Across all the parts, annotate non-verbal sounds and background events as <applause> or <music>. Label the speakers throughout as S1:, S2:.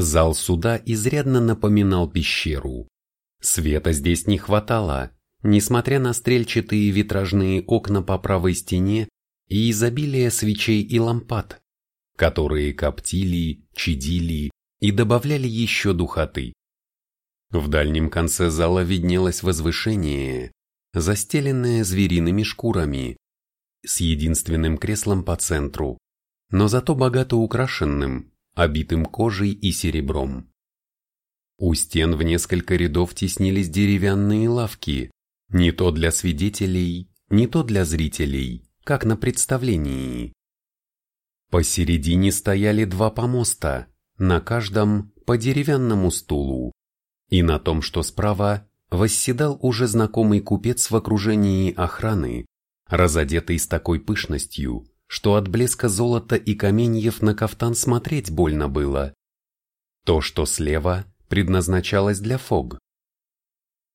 S1: Зал суда изрядно напоминал пещеру. Света здесь не хватало, несмотря на стрельчатые витражные окна по правой стене и изобилие свечей и лампад, которые коптили, чадили и добавляли еще духоты. В дальнем конце зала виднелось возвышение, застеленное звериными шкурами, с единственным креслом по центру, но зато богато украшенным, обитым кожей и серебром. У стен в несколько рядов теснились деревянные лавки, не то для свидетелей, не то для зрителей, как на представлении. Посередине стояли два помоста, на каждом по деревянному стулу, и на том, что справа, восседал уже знакомый купец в окружении охраны, разодетый с такой пышностью, что от блеска золота и каменьев на кафтан смотреть больно было. То, что слева, предназначалось для Фог.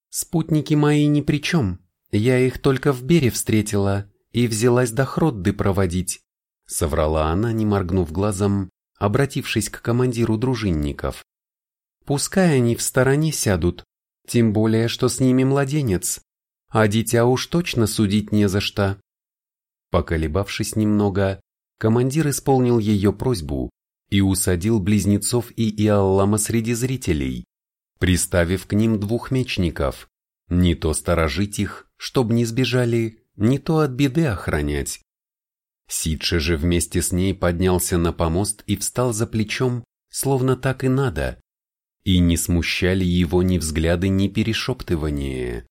S1: «Спутники мои ни при чем, я их только в Бере встретила и взялась до Хродды проводить», соврала она, не моргнув глазом, обратившись к командиру дружинников. «Пускай они в стороне сядут, тем более, что с ними младенец, а дитя уж точно судить не за что». Поколебавшись немного, командир исполнил ее просьбу и усадил близнецов и Иаллама среди зрителей, приставив к ним двух мечников, не то сторожить их, чтоб не сбежали, не то от беды охранять. Сидше же вместе с ней поднялся на помост и встал за плечом, словно так и надо, и не смущали его ни взгляды, ни перешептывания.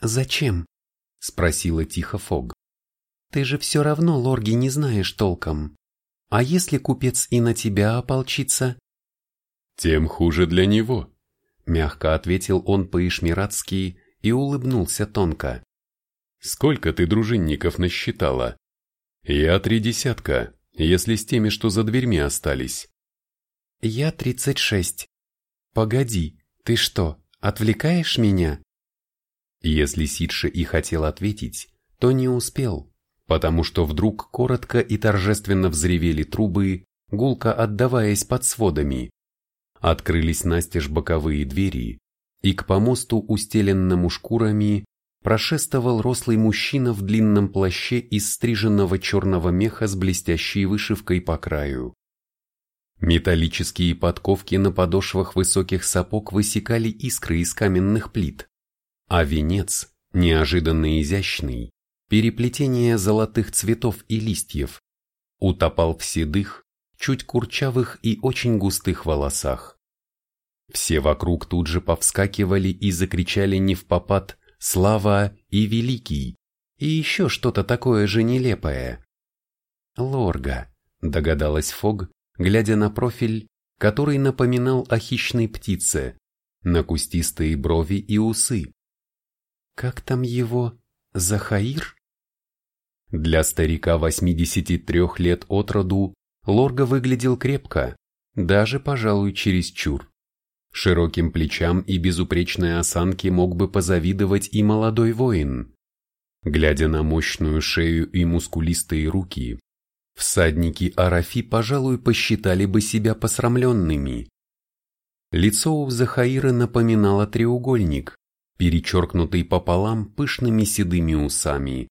S1: «Зачем?» — спросила тихо Фог. Ты же все равно лорги не знаешь толком. А если купец и на тебя ополчится?
S2: Тем хуже для него,
S1: мягко ответил он по-ишмиратски и улыбнулся тонко.
S2: Сколько ты дружинников насчитала? Я три десятка, если с теми, что за дверьми остались.
S1: Я тридцать шесть. Погоди, ты что, отвлекаешь меня? Если Сидше и хотел ответить, то не успел потому что вдруг коротко и торжественно взревели трубы, гулко отдаваясь под сводами. Открылись настежь боковые двери, и к помосту, устеленному шкурами, прошествовал рослый мужчина в длинном плаще из стриженного черного меха с блестящей вышивкой по краю. Металлические подковки на подошвах высоких сапог высекали искры из каменных плит, а венец, неожиданно изящный, переплетение золотых цветов и листьев, утопал в седых, чуть курчавых и очень густых волосах. Все вокруг тут же повскакивали и закричали не в попад «Слава» и «Великий» и еще что-то такое же нелепое. «Лорга», — догадалась Фог, глядя на профиль, который напоминал о хищной птице, на кустистые брови и усы. «Как там его? Захаир?» Для старика 83 лет от роду Лорга выглядел крепко, даже, пожалуй, чересчур. Широким плечам и безупречной осанке мог бы позавидовать и молодой воин. Глядя на мощную шею и мускулистые руки, всадники Арафи, пожалуй, посчитали бы себя посрамленными. Лицо у Захаира напоминало треугольник, перечеркнутый пополам пышными седыми усами.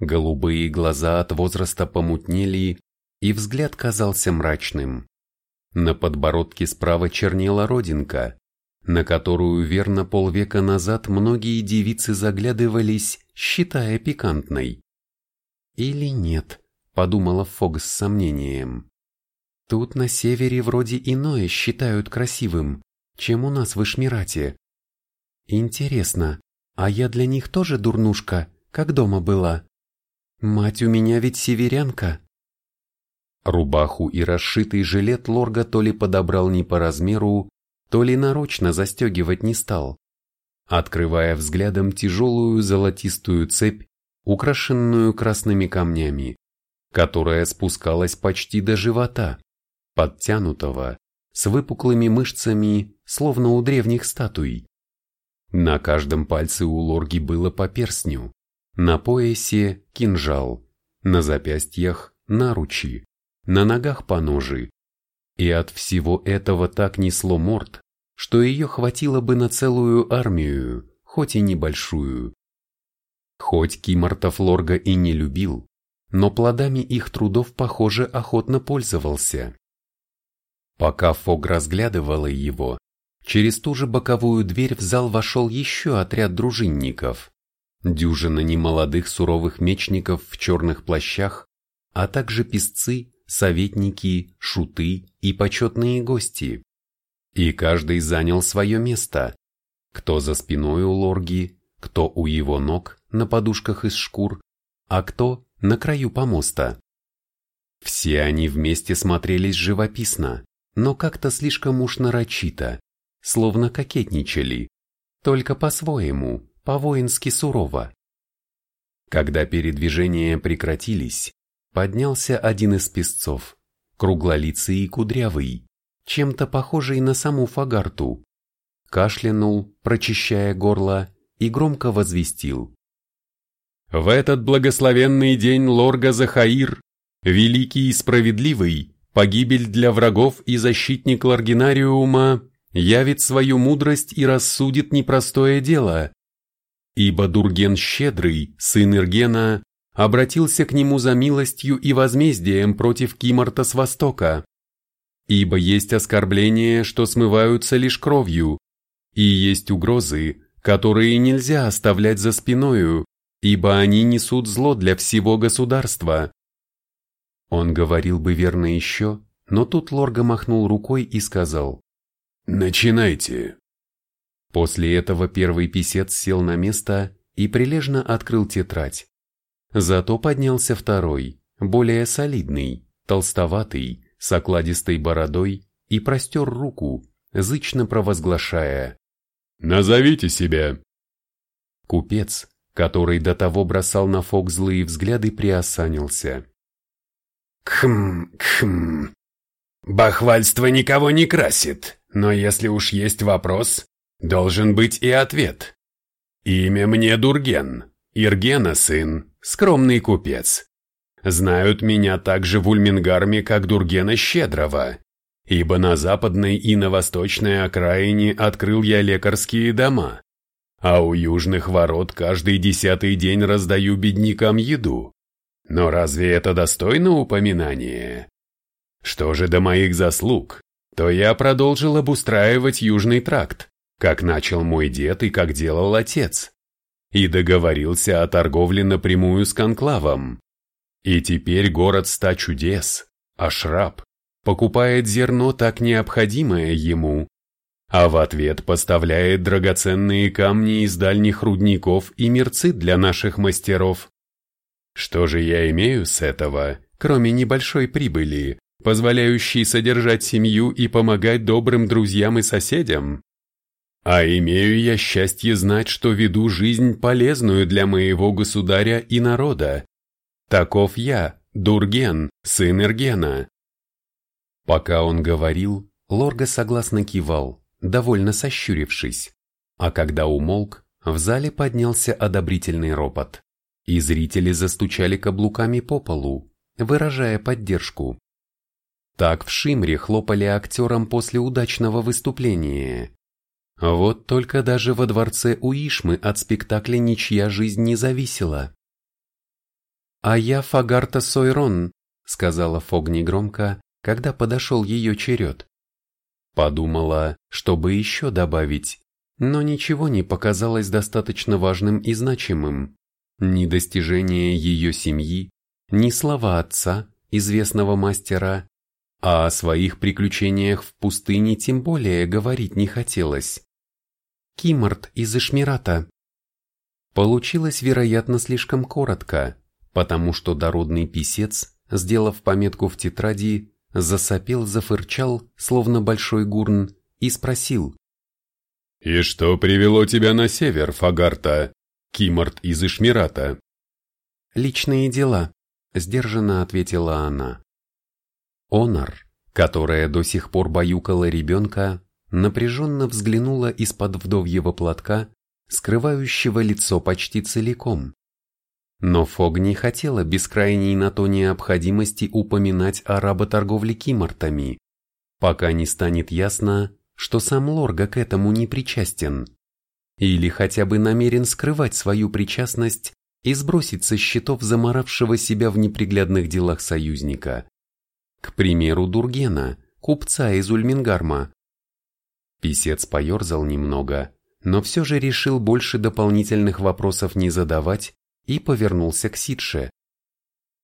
S1: Голубые глаза от возраста помутнели, и взгляд казался мрачным. На подбородке справа чернела родинка, на которую верно полвека назад многие девицы заглядывались, считая пикантной. «Или нет», — подумала Фог с сомнением. «Тут на севере вроде иное считают красивым, чем у нас в Ишмирате. Интересно, а я для них тоже дурнушка, как дома была?» Мать у меня ведь северянка. Рубаху и расшитый жилет Лорга то ли подобрал не по размеру, то ли нарочно застегивать не стал, открывая взглядом тяжелую золотистую цепь, украшенную красными камнями, которая спускалась почти до живота, подтянутого, с выпуклыми мышцами, словно у древних статуй. На каждом пальце у Лорги было по перстню, на поясе кинжал, на запястьях наручи, на ногах поножи. И от всего этого так несло морд, что ее хватило бы на целую армию, хоть и небольшую. Хоть Кимартов Лорга и не любил, но плодами их трудов, похоже, охотно пользовался. Пока Фог разглядывала его, через ту же боковую дверь в зал вошел еще отряд дружинников. Дюжина немолодых суровых мечников в черных плащах, а также песцы, советники, шуты и почетные гости. И каждый занял свое место. Кто за спиной у лорги, кто у его ног на подушках из шкур, а кто на краю помоста. Все они вместе смотрелись живописно, но как-то слишком уж нарочито, словно кокетничали, только по-своему, по-воински сурово. Когда передвижения прекратились, поднялся один из песцов, круглолицый и кудрявый, чем-то похожий на саму Фагарту, кашлянул, прочищая горло, и громко возвестил.
S2: В этот благословенный день Лорга Захаир, великий и справедливый, погибель для врагов и защитник Ларгинариума, явит свою мудрость и рассудит непростое дело. Ибо Дурген Щедрый, сын Иргена, обратился к нему за милостью и возмездием против Кимарта с востока. Ибо есть оскорбления, что смываются лишь кровью, и есть угрозы, которые нельзя оставлять за спиною, ибо они несут зло для всего государства.
S1: Он говорил бы верно еще, но тут Лорга махнул рукой и сказал
S2: «Начинайте».
S1: После этого первый писец сел на место и прилежно открыл тетрадь. Зато поднялся второй, более солидный, толстоватый, с окладистой бородой и простер руку, зычно провозглашая
S2: «Назовите себя».
S1: Купец, который до того бросал на Фок злые взгляды, приосанился.
S3: «Кхм, кхм. Бахвальство никого не красит, но если уж есть вопрос, должен быть и ответ. Имя мне Дурген, Иргена сын, скромный купец. Знают меня также в Ульмингарме, как Дургена Щедрого, ибо на западной и на восточной окраине открыл я лекарские дома, а у южных ворот каждый десятый день раздаю беднякам еду. Но разве это достойно упоминания? Что же до моих заслуг, то я продолжил обустраивать Южный тракт, как начал мой дед и как делал отец, и договорился о торговле напрямую с конклавом. И теперь город ста чудес, Ашраб, покупает зерно так необходимое ему, а в ответ поставляет драгоценные камни из дальних рудников и мерцы для наших мастеров. Что же я имею с этого, кроме небольшой прибыли, позволяющей содержать семью и помогать добрым друзьям и соседям? А имею я счастье знать, что веду жизнь полезную для моего государя и народа. Таков я, Дурген, сын Эргена. Пока он говорил, Лорга согласно кивал довольно сощурившись. А когда умолк, в зале поднялся одобрительный ропот, и зрители застучали каблуками по полу, выражая поддержку. Так в Шимре хлопали актерам после удачного выступления. Вот только даже во дворце Уишмы от спектакля ничья жизнь не зависела. «А я Фагарта Сойрон», — сказала Фог негромко, когда подошел ее черед. Подумала, чтобы еще добавить, но ничего не показалось достаточно важным и значимым. Ни достижения ее семьи, ни слова отца, известного мастера, а о своих приключениях в пустыне тем более говорить не хотелось. Кимарт из Ишмирата. Получилось, вероятно, слишком коротко, потому что дородный писец, сделав пометку в тетради, засопел, зафырчал, словно большой гурн, и спросил.
S2: «И что привело тебя на север, Фагарта, Кимарт из Ишмирата?»
S1: «Личные дела», — сдержанно ответила она. Онор, которая до сих пор баюкала ребенка, напряженно взглянула из-под вдовьего платка, скрывающего лицо почти целиком. Но Фог не хотела бескрайней на то необходимости упоминать о работорговле кимортами, пока не станет ясно, что сам Лорга к этому не причастен. Или хотя бы намерен скрывать свою причастность и сбросить со счетов заморавшего себя в неприглядных делах союзника. К примеру, Дургена, купца из Ульмингарма. Писец поерзал немного, но все же решил больше дополнительных вопросов не задавать и повернулся к Сидше.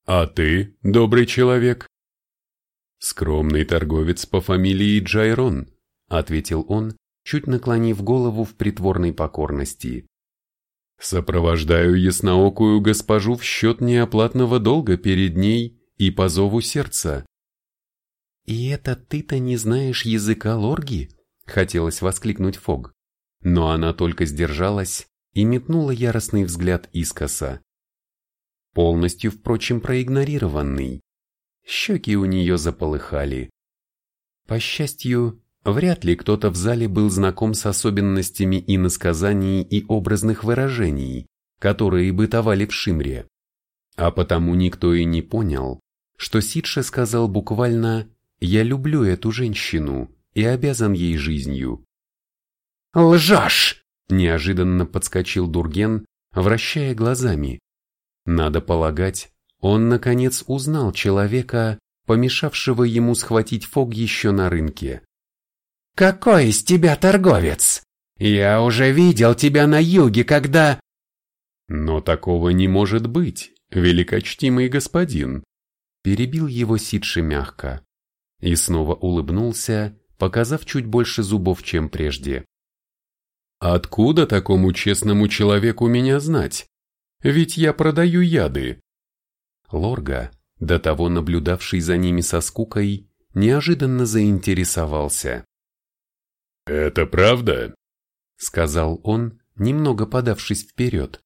S2: «А ты, добрый человек?» «Скромный торговец по фамилии Джайрон», — ответил он, чуть наклонив голову в притворной покорности. «Сопровождаю ясноокую госпожу в счет неоплатного долга перед ней и по зову сердца».
S1: «И это ты-то не знаешь языка лорги?» — хотелось воскликнуть Фог. Но она только сдержалась и метнула яростный взгляд искоса. Полностью, впрочем, проигнорированный. Щеки у нее заполыхали. По счастью, вряд ли кто-то в зале был знаком с особенностями иносказаний и образных выражений, которые бытовали в Шимре. А потому никто и не понял, что Сидша сказал буквально «Я люблю эту женщину и обязан ей жизнью».
S3: «Лжешь!»
S1: – неожиданно подскочил Дурген, вращая глазами. Надо полагать, он наконец узнал человека, помешавшего ему схватить Фог еще на рынке.
S3: «Какой из тебя торговец? Я уже видел тебя на юге, когда...»
S2: «Но такого не может быть, великочтимый господин»,
S1: перебил его Сидши мягко и снова улыбнулся, показав чуть больше зубов, чем прежде.
S2: «Откуда такому честному человеку меня знать? Ведь я продаю яды.
S1: Лорга, до того наблюдавший за ними со скукой, неожиданно заинтересовался.
S2: «Это правда?»
S1: — сказал он, немного подавшись вперед.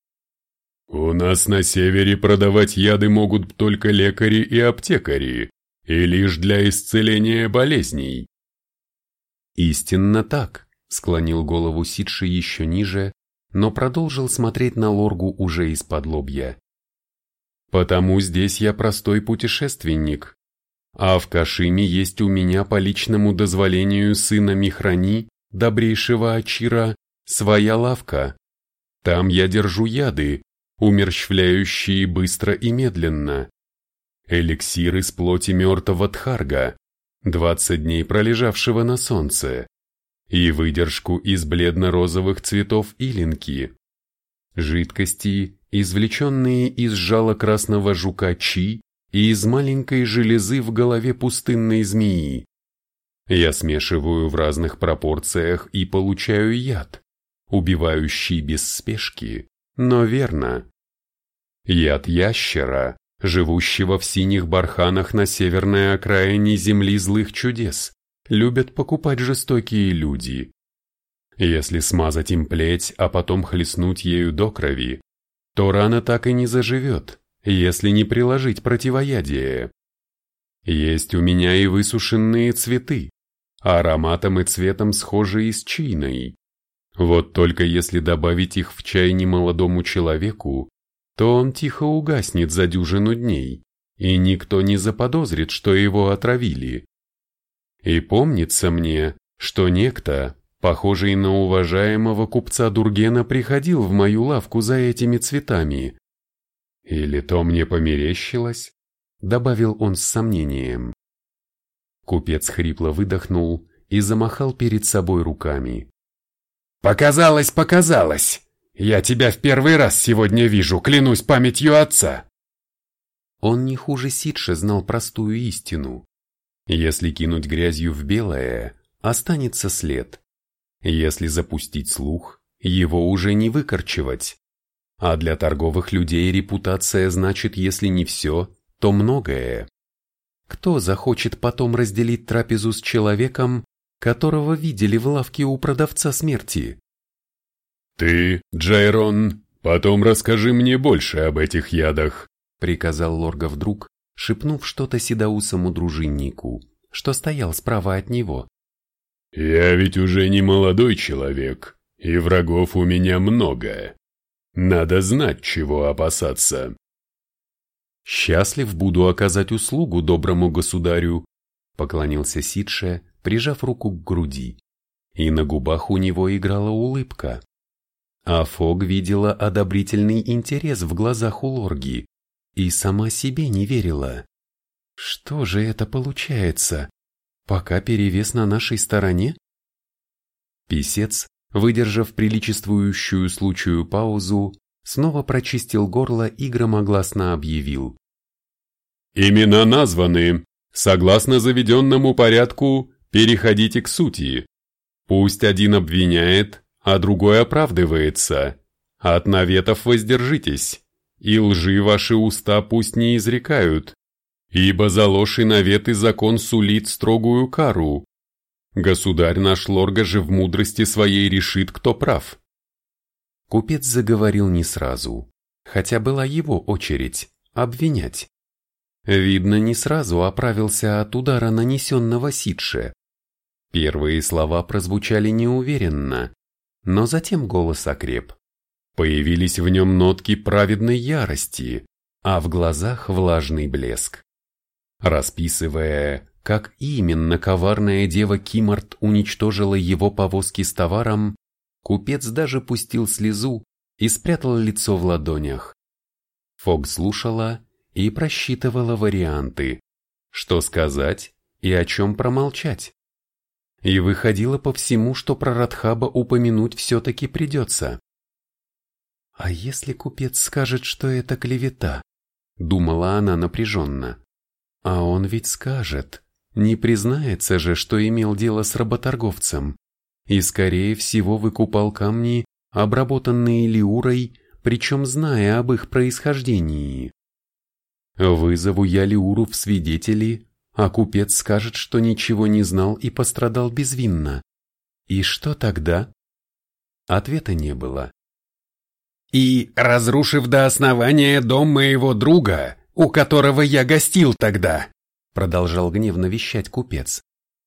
S2: «У нас на севере продавать яды могут только лекари и аптекари, и лишь для исцеления болезней».
S1: «Истинно так», — склонил голову Сидши еще ниже, но продолжил смотреть на Лоргу уже из-под лобья.
S2: Потому здесь я простой путешественник. А в Кашиме есть у меня по личному дозволению сына Михрани, добрейшего Ачира, своя лавка. Там я держу яды, умерщвляющие быстро и медленно. Эликсир из плоти мертвого Тхарга, двадцать дней пролежавшего на солнце, и выдержку из бледно-розовых цветов илинки. Жидкости, извлеченные из жала красного жука Чи и из маленькой железы в голове пустынной змеи. Я смешиваю в разных пропорциях и получаю яд, убивающий без спешки, но верно. Яд ящера, живущего в синих барханах на северной окраине земли злых чудес, любят покупать жестокие люди. Если смазать им плеть, а потом хлестнуть ею до крови, то рана так и не заживет, если не приложить противоядие. Есть у меня и высушенные цветы, ароматом и цветом схожие с чайной. Вот только если добавить их в чай немолодому человеку, то он тихо угаснет за дюжину дней, и никто не заподозрит, что его отравили. И помнится мне, что некто, похожий на уважаемого купца Дургена, приходил в мою лавку за этими цветами. Или то мне померещилось, добавил он с сомнением. Купец хрипло выдохнул и замахал перед собой руками.
S3: «Показалось, показалось! Я тебя в первый раз сегодня вижу, клянусь памятью отца!»
S1: Он не хуже Сидша знал простую истину. Если кинуть грязью в белое, останется след. Если запустить слух, его уже не выкорчевать. А для торговых людей репутация значит, если не все, то многое. Кто захочет потом разделить трапезу с человеком, которого видели в лавке у продавца смерти?
S2: «Ты, Джайрон, потом расскажи мне больше об этих ядах»,
S1: приказал Лорга вдруг, шепнув что-то седоусому дружиннику, что стоял справа от него.
S2: «Я ведь уже не молодой человек, и врагов у меня много. Надо знать, чего опасаться».
S1: «Счастлив буду оказать услугу доброму государю», поклонился Сидше, прижав руку к груди. И на губах у него играла улыбка. А Фог видела одобрительный интерес в глазах у Лорги и сама себе не верила. Что же это получается? Пока перевес на нашей стороне? Писец, выдержав приличествующую случаю паузу, снова прочистил горло и громогласно объявил.
S2: «Имена названы. Согласно заведенному порядку, переходите к сути. Пусть один обвиняет, а другой оправдывается. От наветов воздержитесь, и лжи ваши уста пусть не изрекают, ибо за ложь и наветы закон сулит строгую кару. Государь наш Лорга же в мудрости своей решит, кто прав.
S1: Купец заговорил не сразу, хотя была его очередь обвинять. Видно, не сразу оправился от удара, нанесенного Сидше. Первые слова прозвучали неуверенно, но затем голос окреп. Появились в нем нотки праведной ярости, а в глазах влажный блеск. Расписывая, как именно коварная дева Кимарт уничтожила его повозки с товаром, купец даже пустил слезу и спрятал лицо в ладонях. Фог слушала и просчитывала варианты, что сказать и о чем промолчать. И выходило по всему, что про Радхаба упомянуть все-таки придется. «А если купец скажет, что это клевета?» — думала она напряженно. «А он ведь скажет, не признается же, что имел дело с работорговцем, и, скорее всего, выкупал камни, обработанные Лиурой, причем зная об их происхождении. Вызову я Лиуру в свидетели, а купец скажет, что ничего не знал и пострадал безвинно. И что тогда? Ответа не было.
S3: И, разрушив до основания дом моего друга, у которого я гостил тогда, продолжал гневно вещать купец,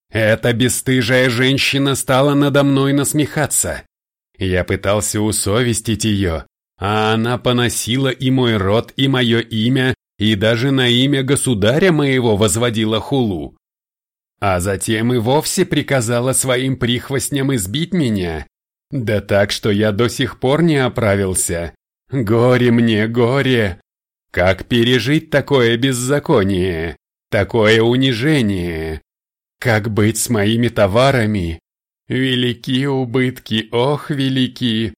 S3: эта бесстыжая женщина стала надо мной насмехаться. Я пытался усовестить ее, а она поносила и мой род, и мое имя, и даже на имя государя моего возводила хулу. А затем и вовсе приказала своим прихвостням избить меня. Да так, что я до сих пор не оправился. Горе мне, горе! Как пережить такое беззаконие, такое унижение? Как быть с моими товарами? Велики убытки, ох, велики!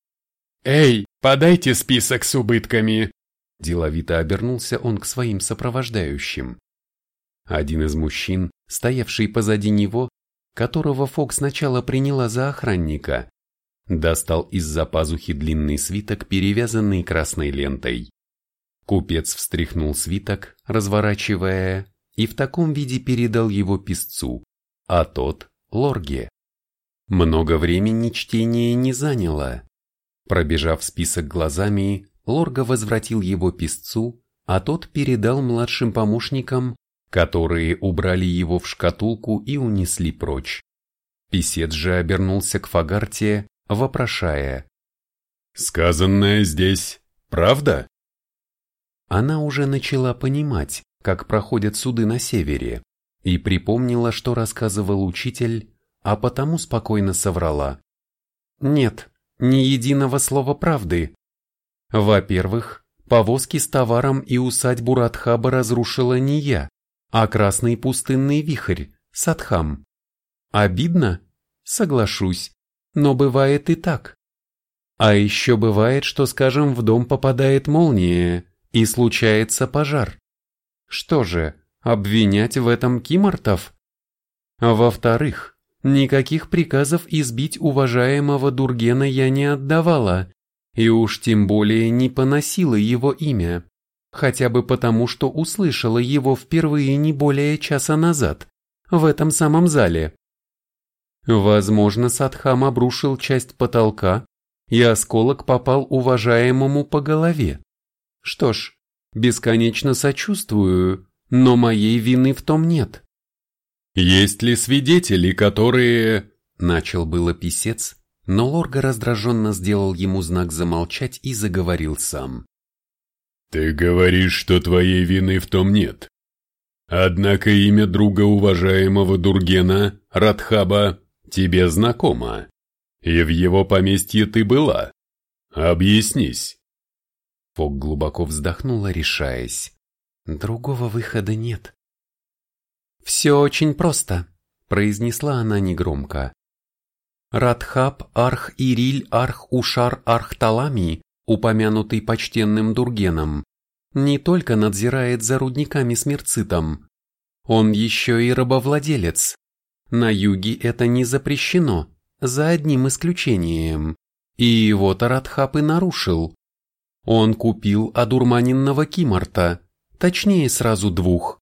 S3: Эй, подайте список с убытками!»
S1: Деловито обернулся он к своим сопровождающим. Один из мужчин, стоявший позади него, которого Фок сначала приняла за охранника, достал из-за пазухи длинный свиток, перевязанный красной лентой. Купец встряхнул свиток, разворачивая, и в таком виде передал его писцу, а тот – Лорге. Много времени чтение не заняло. Пробежав список глазами, Лорга возвратил его писцу, а тот передал младшим помощникам, которые убрали его в шкатулку и унесли прочь. Писец же обернулся к Фагарте, вопрошая.
S2: «Сказанное здесь правда?»
S1: Она уже начала понимать, как проходят суды на севере, и припомнила, что рассказывал учитель, а потому спокойно соврала. «Нет, ни единого слова правды. Во-первых, повозки с товаром и усадьбу Радхаба разрушила не я, а красный пустынный вихрь, Садхам. Обидно? Соглашусь, но бывает и так. А еще бывает, что, скажем, в дом попадает молния, и случается пожар. Что же, обвинять в этом Кимартов? Во-вторых, никаких приказов избить уважаемого Дургена я не отдавала, и уж тем более не поносила его имя, хотя бы потому, что услышала его впервые не более часа назад, в этом самом зале. Возможно, Садхам обрушил часть потолка, и осколок попал уважаемому по голове. Что ж, бесконечно сочувствую, но моей вины в том нет.
S2: «Есть ли свидетели, которые...»
S1: Начал было писец, но Лорга раздраженно сделал ему знак замолчать и заговорил сам.
S2: «Ты говоришь, что твоей вины в том нет.
S3: Однако имя друга уважаемого Дургена, Радхаба, тебе знакомо, и в его поместье ты была. Объяснись.
S1: Фок глубоко вздохнула, решаясь. Другого выхода нет. «Все очень просто», — произнесла она негромко. Радхаб Арх Ириль Арх Ушар Арх Талами, упомянутый почтенным Дургеном, не только надзирает за рудниками с мерцитом, он еще и рабовладелец. На юге это не запрещено, за одним исключением. И его Таратхап и нарушил. Он купил одурманенного Кимарта, точнее сразу двух.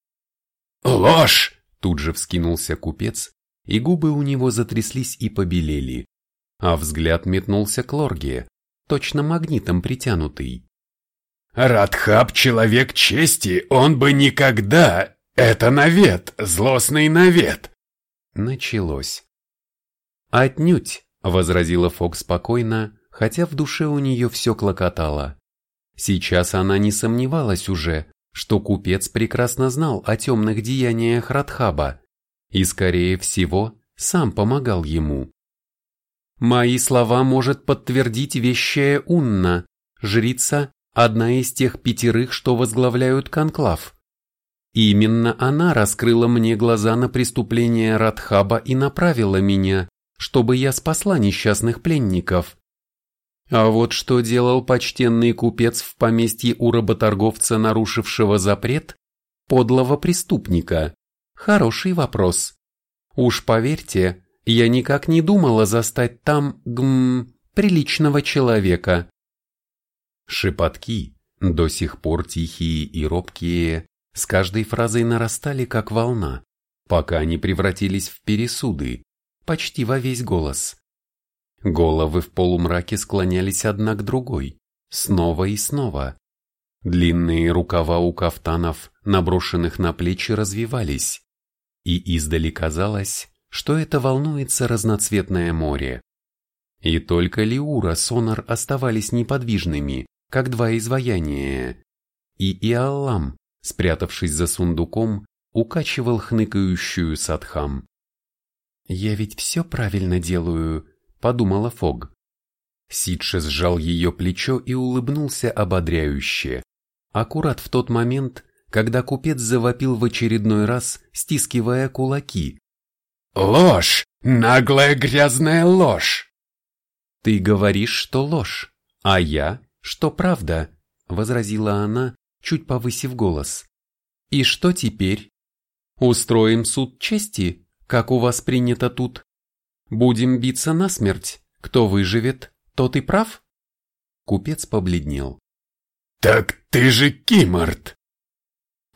S3: «Ложь!»
S1: – тут же вскинулся купец, и губы у него затряслись и побелели, а взгляд метнулся к Лорге, точно магнитом притянутый.
S3: «Радхаб – человек чести, он бы никогда...» «Это навет, злостный навет!»
S1: Началось. «Отнюдь!» — возразила Фок спокойно, хотя в душе у нее все клокотало. Сейчас она не сомневалась уже, что купец прекрасно знал о темных деяниях Радхаба и, скорее всего, сам помогал ему. «Мои слова может подтвердить вещая Унна, жрица, одна из тех пятерых, что возглавляют конклав. Именно она раскрыла мне глаза на преступление Радхаба и направила меня, чтобы я спасла несчастных пленников. А вот что делал почтенный купец в поместье у работорговца, нарушившего запрет, подлого преступника? Хороший вопрос. Уж поверьте, я никак не думала застать там, гм, приличного человека. Шепотки, до сих пор тихие и робкие, с каждой фразой нарастали как волна, пока они превратились в пересуды, почти во весь голос. Головы в полумраке склонялись одна к другой, снова и снова. Длинные рукава у кафтанов, наброшенных на плечи, развивались, и издали казалось, что это волнуется разноцветное море. И только Лиура Сонар оставались неподвижными, как два изваяния, и Иаллам, спрятавшись за сундуком, укачивал хныкающую Садхам. «Я ведь все правильно делаю», — подумала Фог. Сидше сжал ее плечо и улыбнулся ободряюще. Аккурат в тот момент, когда купец завопил в очередной раз, стискивая кулаки.
S3: «Ложь! Наглая грязная ложь!»
S1: «Ты говоришь, что ложь, а я, что правда», — возразила она, чуть повысив голос. «И что теперь? Устроим суд чести, как у вас принято тут? Будем биться насмерть, кто выживет, тот и прав?» Купец побледнел.
S3: «Так ты же Кимарт!»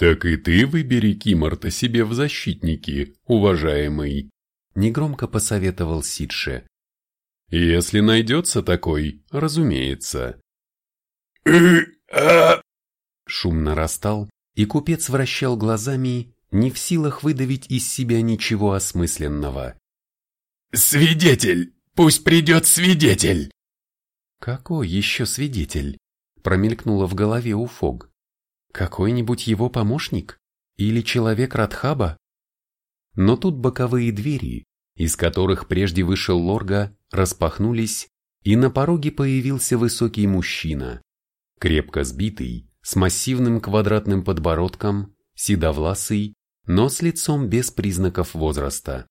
S2: «Так и ты выбери Кимарта себе в защитники, уважаемый»,
S1: негромко посоветовал Сидше.
S2: «Если найдется такой, разумеется». <coughs>
S3: «А
S1: Шум нарастал, и купец вращал глазами, не в силах выдавить из себя ничего осмысленного.
S3: «Свидетель! Пусть придет свидетель!»
S1: «Какой еще свидетель?» промелькнуло в голове у Фог. «Какой-нибудь его помощник? Или человек Радхаба?» Но тут боковые двери, из которых прежде вышел Лорга, распахнулись, и на пороге появился высокий мужчина, крепко сбитый, с массивным квадратным подбородком, седовласый, но с лицом без признаков возраста.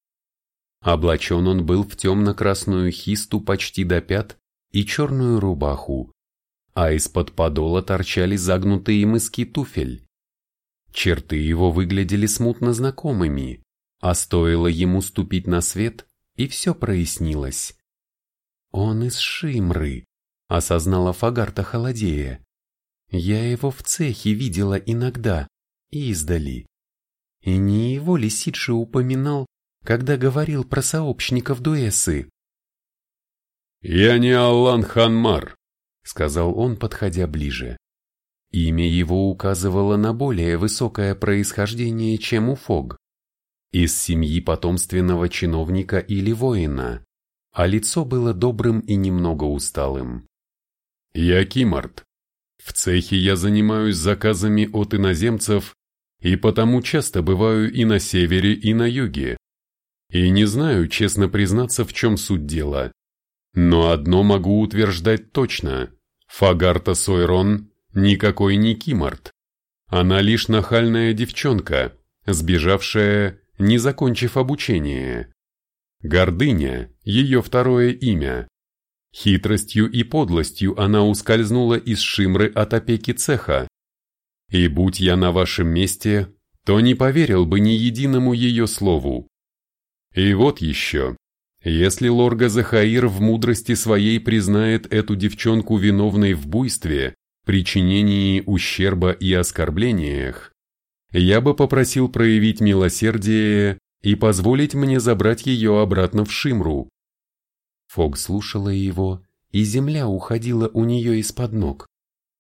S1: Облачен он был в темно-красную хисту почти до пят и черную рубаху, а из-под подола торчали загнутые мыски туфель. Черты его выглядели смутно знакомыми, а стоило ему ступить на свет, и все прояснилось. «Он из Шимры», — осознала Фагарта холодея. Я его в цехе видела иногда, издали. И не его ли Сидши упоминал, когда говорил про сообщников Дуэсы?
S2: «Я не Аллан Ханмар», — сказал он, подходя ближе.
S1: Имя его указывало на более высокое происхождение, чем у Фог. Из семьи потомственного чиновника или воина, а лицо было добрым и немного усталым.
S2: «Я Кимарт, в цехе я занимаюсь заказами от иноземцев и потому часто бываю и на севере, и на юге. И не знаю, честно признаться, в чем суть дела. Но одно могу утверждать точно. Фагарта Сойрон никакой не Кимарт. Она лишь нахальная девчонка, сбежавшая, не закончив обучение. Гордыня – ее второе имя. Хитростью и подлостью она ускользнула из Шимры от опеки цеха. И будь я на вашем месте, то не поверил бы ни единому ее слову. И вот еще. Если Лорга Захаир в мудрости своей признает эту девчонку виновной в буйстве, причинении ущерба и оскорблениях, я бы попросил проявить милосердие и позволить мне забрать ее обратно в Шимру. Фог слушала его, и земля уходила у нее из-под ног,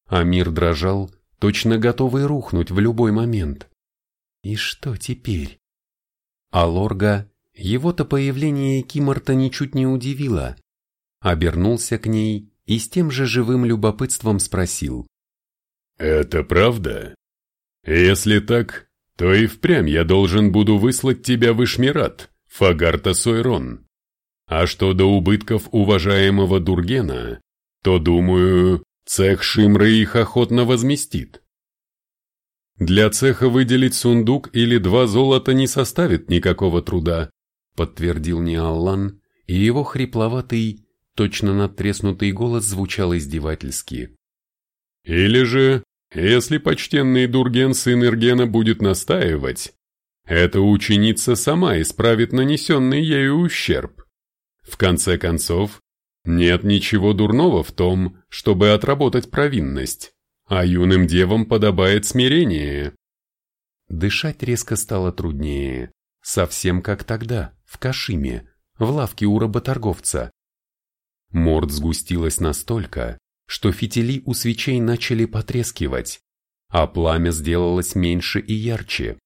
S2: а мир дрожал, точно готовый рухнуть в любой момент. И что теперь? А Лорга, его-то появление Кимарта ничуть не удивило. Обернулся к ней и с тем же живым любопытством спросил.
S3: «Это правда? Если так, то и впрямь я должен буду выслать тебя в Ишмират, Фагарта Сойрон. А что до убытков уважаемого Дургена, то, думаю, цех Шимры их охотно возместит.
S2: Для цеха выделить сундук или два золота не составит никакого труда, подтвердил Ниаллан, и его хрипловатый, точно надтреснутый голос звучал издевательски.
S3: Или же, если почтенный Дурген сын Иргена будет настаивать, эта ученица сама исправит нанесенный ею ущерб. В конце концов, нет ничего дурного в том, чтобы отработать провинность, а юным девам подобает смирение.
S1: Дышать резко стало труднее, совсем как тогда, в Кашиме, в лавке у работорговца. Морд сгустилась настолько, что фитили у свечей начали потрескивать, а пламя сделалось меньше и ярче.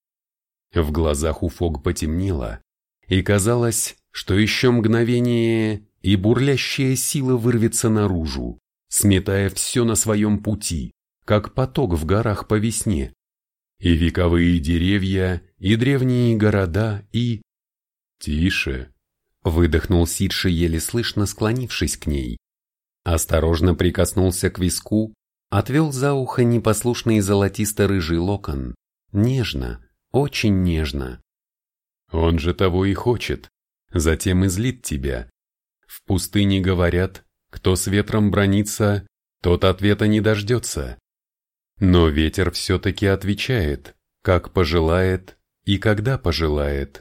S1: В глазах у Фог потемнело, и казалось, что еще мгновение, и бурлящая сила вырвется наружу, сметая все на своем пути, как поток в горах по весне. И вековые деревья, и древние города, и... «Тише!» — выдохнул Сидши, еле слышно склонившись к ней. Осторожно прикоснулся к виску, отвел за ухо непослушный золотисто-рыжий локон. Нежно, очень нежно. Он же того и хочет, затем излит тебя. В пустыне говорят, кто с ветром бронится, тот ответа не дождется. Но ветер все-таки отвечает, как пожелает и когда пожелает.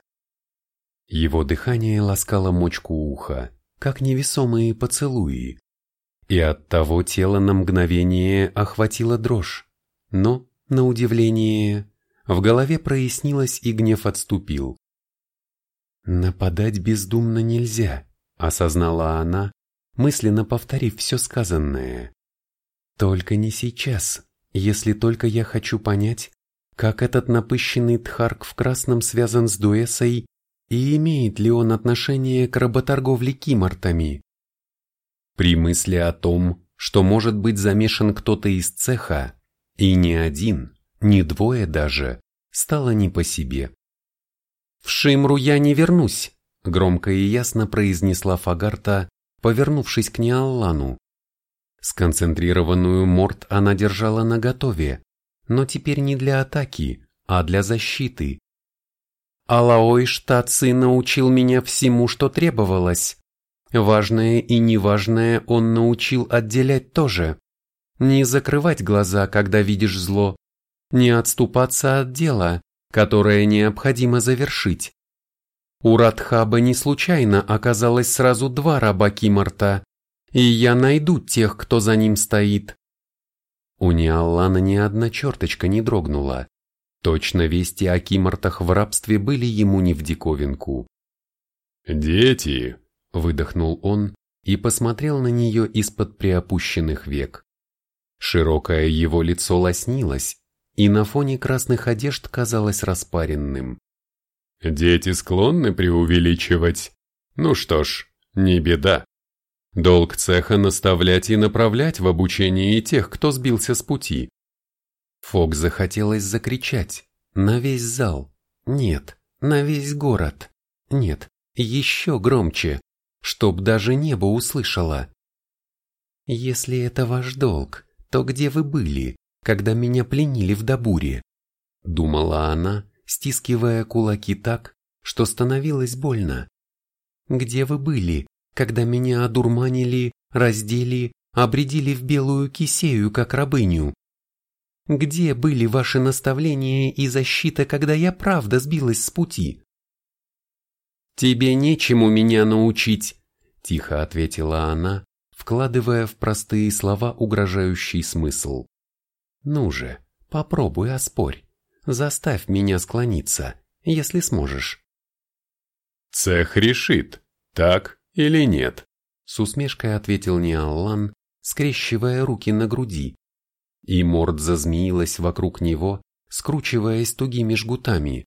S1: Его дыхание ласкало мочку уха, как невесомые поцелуи. И от того тело на мгновение охватило дрожь. Но, на удивление, в голове прояснилось и гнев отступил. «Нападать бездумно нельзя», — осознала она, мысленно повторив все сказанное. «Только не сейчас, если только я хочу понять, как этот напыщенный тхарк в красном связан с Дуэсой и имеет ли он отношение к работорговле кимортами. При мысли о том, что может быть замешан кто-то из цеха, и не один, не двое даже, стало не по себе. «В Шимру я не вернусь», — громко и ясно произнесла Фагарта, повернувшись к Неаллану. Сконцентрированную морд она держала наготове, но теперь не для атаки, а для защиты. Алаой Штаци научил меня всему, что требовалось. Важное и неважное он научил отделять тоже. Не закрывать глаза, когда видишь зло, не отступаться от дела, которое необходимо завершить. У Радхаба не случайно оказалось сразу два раба Кимарта, и я найду тех, кто за ним стоит. У Ниаллана ни одна черточка не дрогнула. Точно вести о Кимартах в рабстве были ему не в диковинку.
S3: «Дети!»
S1: – выдохнул он и посмотрел на нее из-под приопущенных век. Широкое его лицо лоснилось, и на фоне красных одежд казалось распаренным.
S3: «Дети склонны преувеличивать. Ну что ж, не беда. Долг цеха наставлять и направлять в обучении тех, кто сбился с пути.
S1: Фок захотелось закричать, На весь зал. Нет, на весь город. Нет, еще громче, чтоб даже небо услышало. Если это ваш долг, то где вы были, когда меня пленили в Дабуре? Думала она, стискивая кулаки так, что становилось больно. Где вы были, когда меня одурманили, раздели, обредили в белую кисею, как рабыню? Где были ваши наставления и защита, когда я правда сбилась с пути? Тебе нечему меня научить, тихо ответила она, вкладывая в простые слова угрожающий смысл. Ну же, попробуй оспорь. Заставь меня склониться, если сможешь.
S2: Цех решит, так или нет,
S1: с усмешкой ответил Ниаллан, скрещивая руки на груди. И морд зазмеилась вокруг него, скручиваясь тугими жгутами.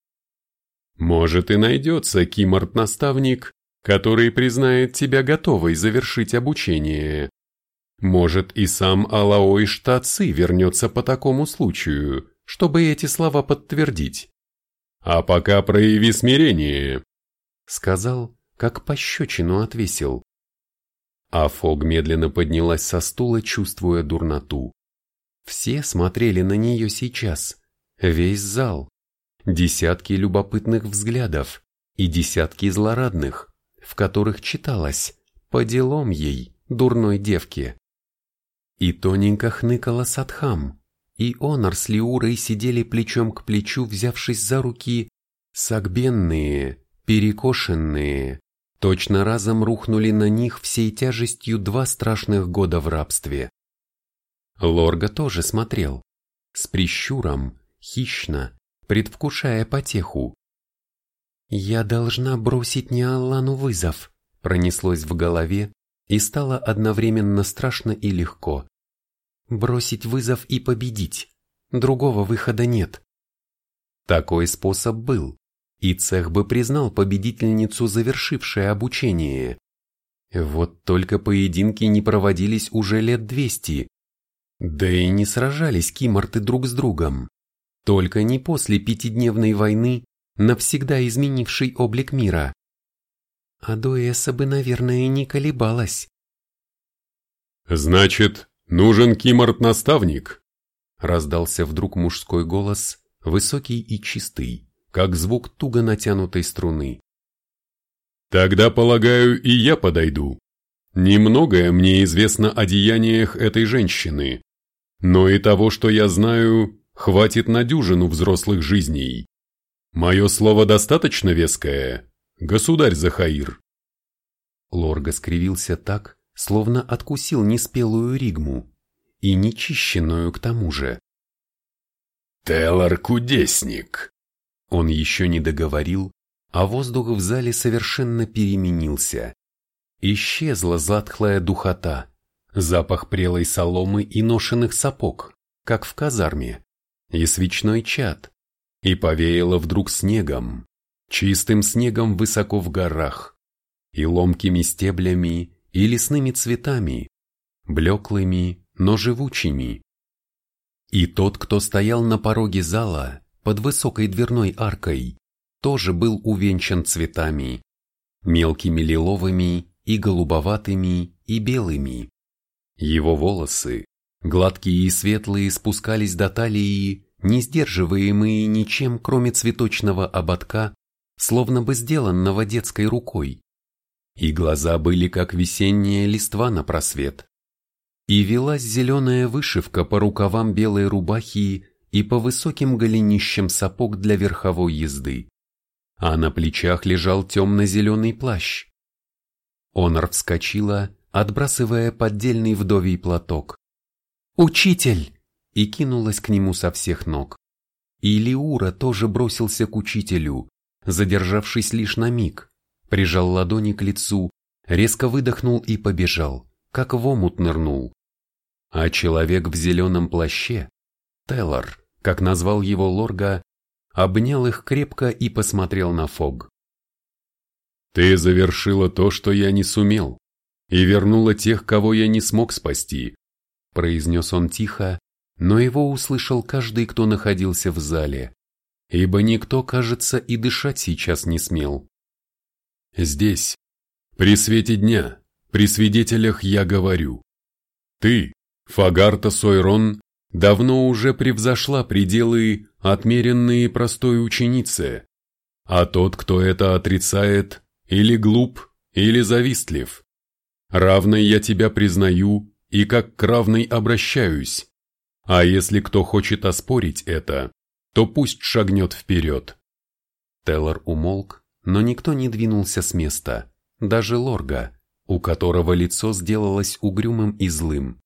S2: Может и найдется киморт-наставник, который признает тебя готовой завершить обучение. Может и сам Алаой Штаци вернется по такому случаю, чтобы эти слова подтвердить. А пока прояви смирение,
S1: сказал, как пощечину отвесил.
S2: А Фог медленно поднялась со стула, чувствуя дурноту.
S1: Все смотрели на нее сейчас, весь зал. Десятки любопытных взглядов и десятки злорадных, в которых читалось «По делам ей, дурной девке». И тоненько хныкала Садхам, и Онор с Лиурой сидели плечом к плечу, взявшись за руки, сагбенные, перекошенные, точно разом рухнули на них всей тяжестью два страшных года в рабстве. Лорга тоже смотрел, с прищуром, хищно, предвкушая потеху. «Я должна бросить Неаллану вызов», пронеслось в голове и стало одновременно страшно и легко. Бросить вызов и победить. Другого выхода нет. Такой способ был, и цех бы признал победительницу, завершившей обучение. Вот только поединки не проводились уже лет двести. Да и не сражались киморты друг с другом. Только не после пятидневной войны, навсегда изменившей облик мира. А Дуэса бы, наверное, не колебалась.
S2: «Значит, нужен киморт-наставник?»
S1: Раздался вдруг мужской голос, высокий и чистый, как звук туго натянутой струны.
S2: «Тогда, полагаю, и я подойду. Немногое мне известно о деяниях этой женщины, но и того, что я знаю, Хватит на дюжину взрослых жизней. Мое слово достаточно веское, государь Захаир.
S1: Лорга скривился так, словно откусил неспелую ригму, и нечищенную к тому же.
S3: «Теллар кудесник!»
S1: Он еще не договорил, а воздух в зале совершенно переменился. Исчезла затхлая духота, запах прелой соломы и ношенных сапог, как в казарме и свечной чад, и повеяло вдруг снегом, чистым снегом высоко в горах, и ломкими стеблями, и лесными цветами, блеклыми, но живучими. И тот, кто стоял на пороге зала, под высокой дверной аркой, тоже был увенчан цветами, мелкими лиловыми и голубоватыми и белыми. Его волосы, Гладкие и светлые спускались до талии, не сдерживаемые ничем, кроме цветочного ободка, словно бы сделанного детской рукой. И глаза были как весенняя листва на просвет. И велась зеленая вышивка по рукавам белой рубахи и по высоким голенищам сапог для верховой езды. А на плечах лежал темно-зеленый плащ. Онор вскочила, отбрасывая поддельный вдовий платок. «Учитель!» и кинулась к нему со всех ног. И Лиура тоже бросился к учителю, задержавшись лишь на миг, прижал ладони к лицу, резко выдохнул и побежал, как в омут нырнул. А человек в зеленом плаще, Теллар, как назвал его Лорга, обнял их крепко и посмотрел на Фог.
S2: «Ты завершила то, что я не сумел, и вернула тех, кого я не смог спасти
S1: произнес он тихо, но его услышал каждый, кто находился в зале. ибо никто, кажется, и дышать сейчас не смел.
S2: Здесь, при свете дня, при свидетелях я говорю. Ты, Фагарта Сойрон, давно уже превзошла пределы, отмеренные простой ученице, а тот, кто это отрицает, или глуп, или завистлив. Равной я тебя признаю и как к равной обращаюсь. А если кто хочет оспорить это, то пусть шагнет вперед.
S1: Теллор умолк, но никто не двинулся с места, даже Лорга, у которого лицо сделалось угрюмым и злым.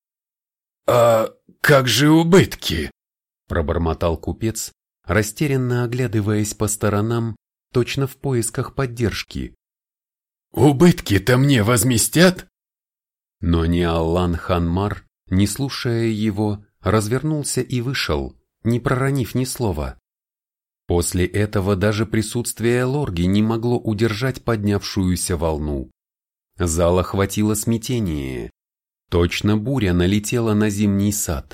S3: «А как же убытки?»
S1: – пробормотал купец, растерянно оглядываясь по сторонам, точно в поисках поддержки.
S3: «Убытки-то мне возместят?»
S1: Но ни Аллан Ханмар, не слушая его, развернулся и вышел, не проронив ни слова. После этого даже присутствие Лорги не могло удержать поднявшуюся волну. Зал охватило смятение. Точно буря налетела на зимний сад,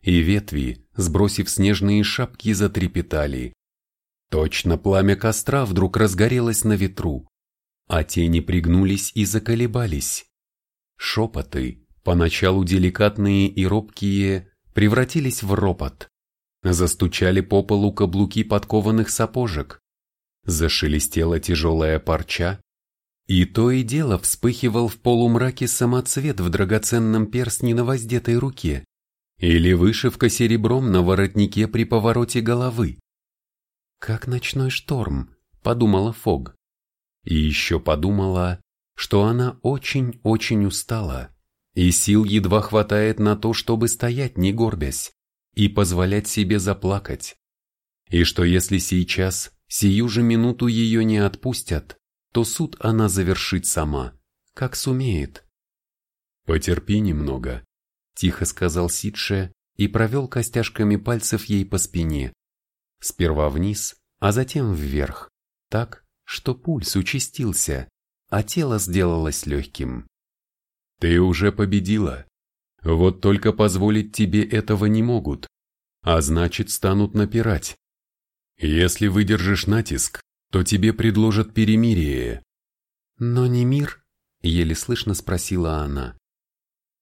S1: и ветви, сбросив снежные шапки, затрепетали. Точно пламя костра вдруг разгорелось на ветру, а тени пригнулись и заколебались. Шепоты, поначалу деликатные и робкие, превратились в ропот. Застучали по полу каблуки подкованных сапожек. Зашелестела тяжелая парча. И то и дело вспыхивал в полумраке самоцвет в драгоценном перстне на воздетой руке. Или вышивка серебром на воротнике при повороте головы. «Как ночной шторм», — подумала Фог. И еще подумала, что она очень-очень устала, и сил едва хватает на то, чтобы стоять не горбясь, и позволять себе заплакать. И что если сейчас, сию же минуту ее не отпустят, то суд она завершит сама, как сумеет.
S2: «Потерпи немного», — тихо сказал Сидше и провел костяшками пальцев ей по спине.
S1: Сперва вниз, а затем вверх, так, что пульс участился, а тело сделалось легким.
S2: Ты уже победила. Вот только позволить тебе этого не могут, а значит станут напирать. Если выдержишь натиск, то тебе предложат перемирие.
S1: Но не мир, еле слышно спросила она.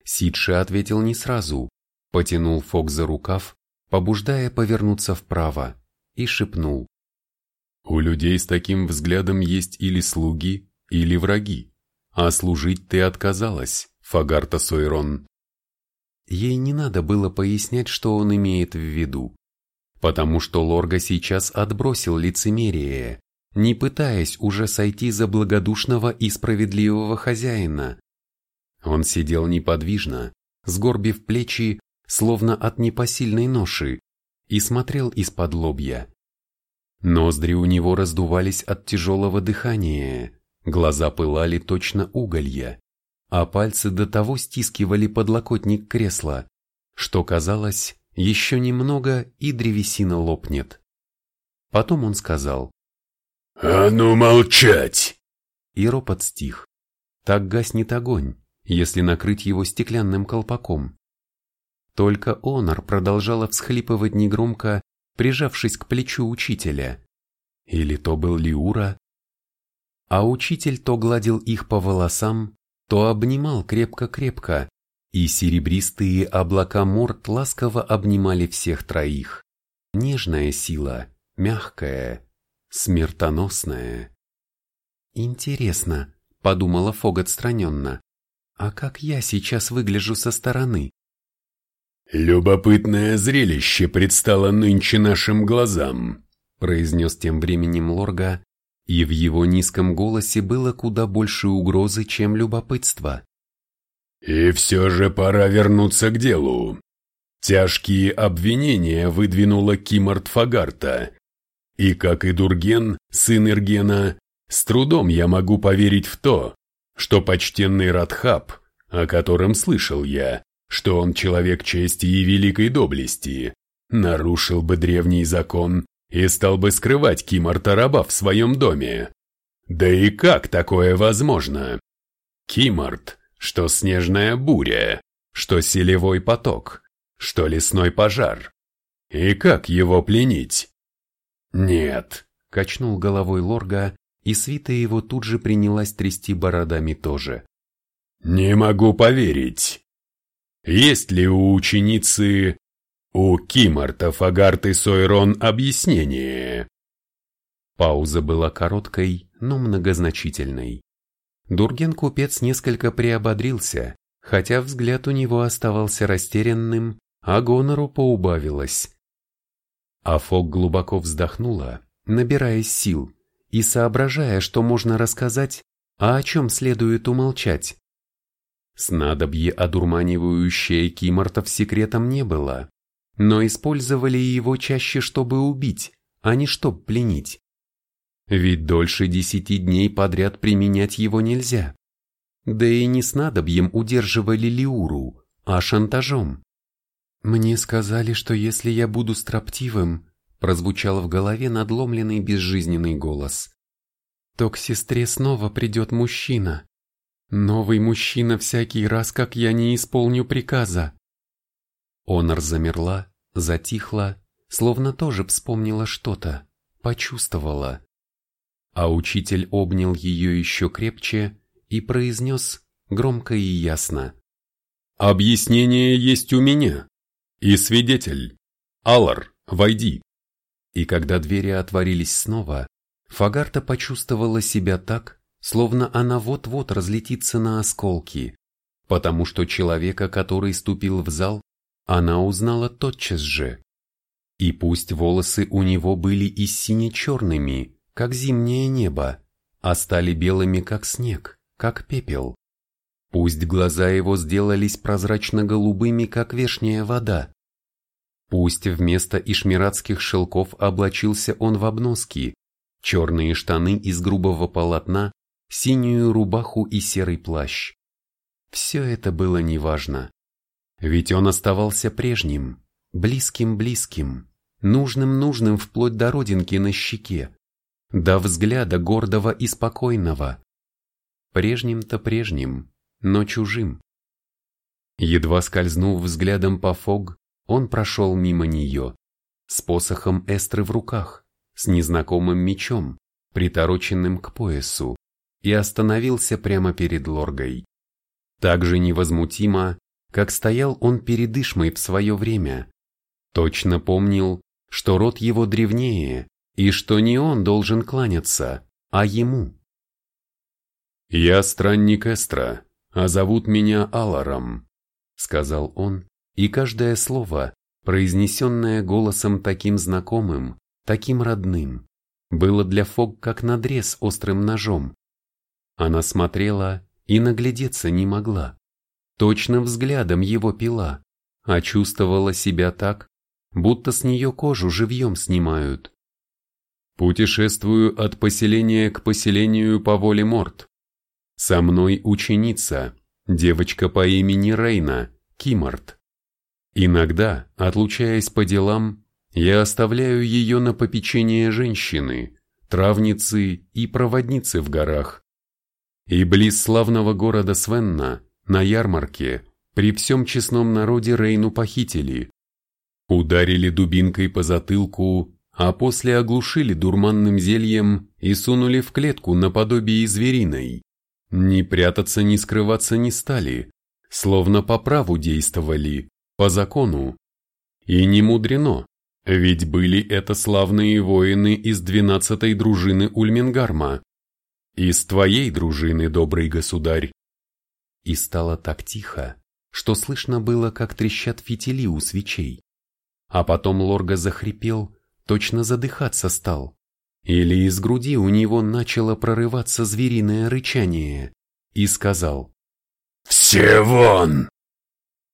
S1: Сидши ответил не сразу, потянул Фок за рукав, побуждая повернуться вправо, и шепнул.
S2: У людей с таким взглядом есть или слуги, или враги, а служить ты отказалась, Фагарта Сойрон.
S1: Ей не надо было пояснять, что он имеет в виду, потому что Лорга сейчас отбросил лицемерие, не пытаясь уже сойти за благодушного и справедливого хозяина. Он сидел неподвижно, сгорбив плечи, словно от непосильной ноши, и смотрел из-под лобья. Ноздри у него раздувались от тяжелого дыхания, Глаза пылали точно уголья, а пальцы до того стискивали подлокотник кресла, что казалось, еще немного и древесина лопнет. Потом он сказал
S3: «А ну молчать!»
S1: И ропот. Так гаснет огонь, если накрыть его стеклянным колпаком. Только Онор продолжала всхлипывать негромко, прижавшись к плечу учителя. Или то был Лиура, а учитель то гладил их по волосам, то обнимал крепко-крепко, и серебристые облака морд ласково обнимали всех троих. Нежная сила, мягкая, смертоносная. «Интересно», — подумала Фог отстраненно, «а как я сейчас выгляжу со стороны?»
S3: «Любопытное зрелище предстало нынче нашим глазам», —
S1: произнес тем временем Лорга, и в его низком голосе было куда больше угрозы, чем любопытства.
S3: «И все же пора вернуться к делу. Тяжкие обвинения выдвинула Кимарт Фагарта. И, как и Дурген, сын Иргена, с трудом я могу поверить в то, что почтенный Радхаб, о котором слышал я, что он человек чести и великой доблести, нарушил бы древний закон и стал бы скрывать Кимарта раба в своем доме. Да и как такое возможно? Кимарт, что снежная буря, что селевой поток, что лесной пожар. И как его пленить? «Нет», —
S1: качнул головой Лорга, и свита его тут же принялась трясти бородами тоже.
S3: «Не могу поверить. Есть ли у ученицы, у Кимарта Фагарты Сойрон объяснение?»
S1: Пауза была короткой, но многозначительной. Дурген-купец несколько приободрился, хотя взгляд у него оставался растерянным, а гонору поубавилось. Афок глубоко вздохнула, набираясь сил, и соображая, что можно рассказать, а о чем следует умолчать. Снадобье, одурманивающее Кимортов секретом не было, но использовали его чаще, чтобы убить, а не чтоб пленить. Ведь дольше десяти дней подряд применять его нельзя. Да и не снадобьем удерживали Лиуру, а шантажом. «Мне сказали, что если я буду строптивым», прозвучал в голове надломленный безжизненный голос, то к сестре снова придет мужчина. Новый мужчина всякий раз, как я не исполню приказа. Онор замерла, затихла, словно тоже вспомнила что-то, почувствовала. А учитель обнял ее еще крепче и произнес громко и ясно.
S2: «Объяснение есть у меня. И свидетель. Алар, войди».
S1: И когда двери отворились снова, Фагарта почувствовала себя так, словно она вот-вот разлетится на осколки, потому что человека, который ступил в зал, она узнала тотчас же. И пусть волосы у него были и сине-черными, как зимнее небо, а стали белыми, как снег, как пепел. Пусть глаза его сделались прозрачно-голубыми, как вешняя вода. Пусть вместо ишмиратских шелков облачился он в обноски, черные штаны из грубого полотна, синюю рубаху и серый плащ. Все это было неважно. Ведь он оставался прежним, близким-близким, нужным-нужным вплоть до родинки на щеке, до взгляда гордого и спокойного. Прежним-то прежним, но чужим. Едва скользнув взглядом по Фог, он прошел мимо нее, с посохом Эстры в руках, с незнакомым мечом, притороченным к поясу, и остановился прямо перед Лоргой. Так же невозмутимо, как стоял он перед Ишмой в свое время. Точно помнил, что род его древнее, и что не он должен кланяться, а ему.
S2: «Я странник Эстра, а зовут меня Аларом», — сказал он, и каждое слово, произнесенное голосом таким знакомым, таким родным, было для Фог как надрез острым ножом. Она смотрела и наглядеться не могла. Точно взглядом его пила, а чувствовала себя так, будто с нее кожу живьем снимают. Путешествую от поселения к поселению по воле Морт. Со мной ученица, девочка по имени Рейна, Кимарт. Иногда, отлучаясь по делам, я оставляю ее на попечение женщины, травницы и проводницы в горах. И близ славного города Свенна, на ярмарке, при всем честном народе Рейну похитили. Ударили дубинкой по затылку, а после оглушили дурманным зельем и сунули в клетку наподобие звериной. Ни прятаться, ни скрываться не стали, словно по праву действовали, по закону. И не мудрено, ведь были это славные воины из двенадцатой дружины Ульмингарма. Из твоей дружины, добрый государь. И стало так тихо, что слышно было, как трещат фитили у свечей. А потом Лорга захрипел, точно задыхаться стал. Или из груди у него начало прорываться звериное рычание, и сказал
S3: «Все вон!»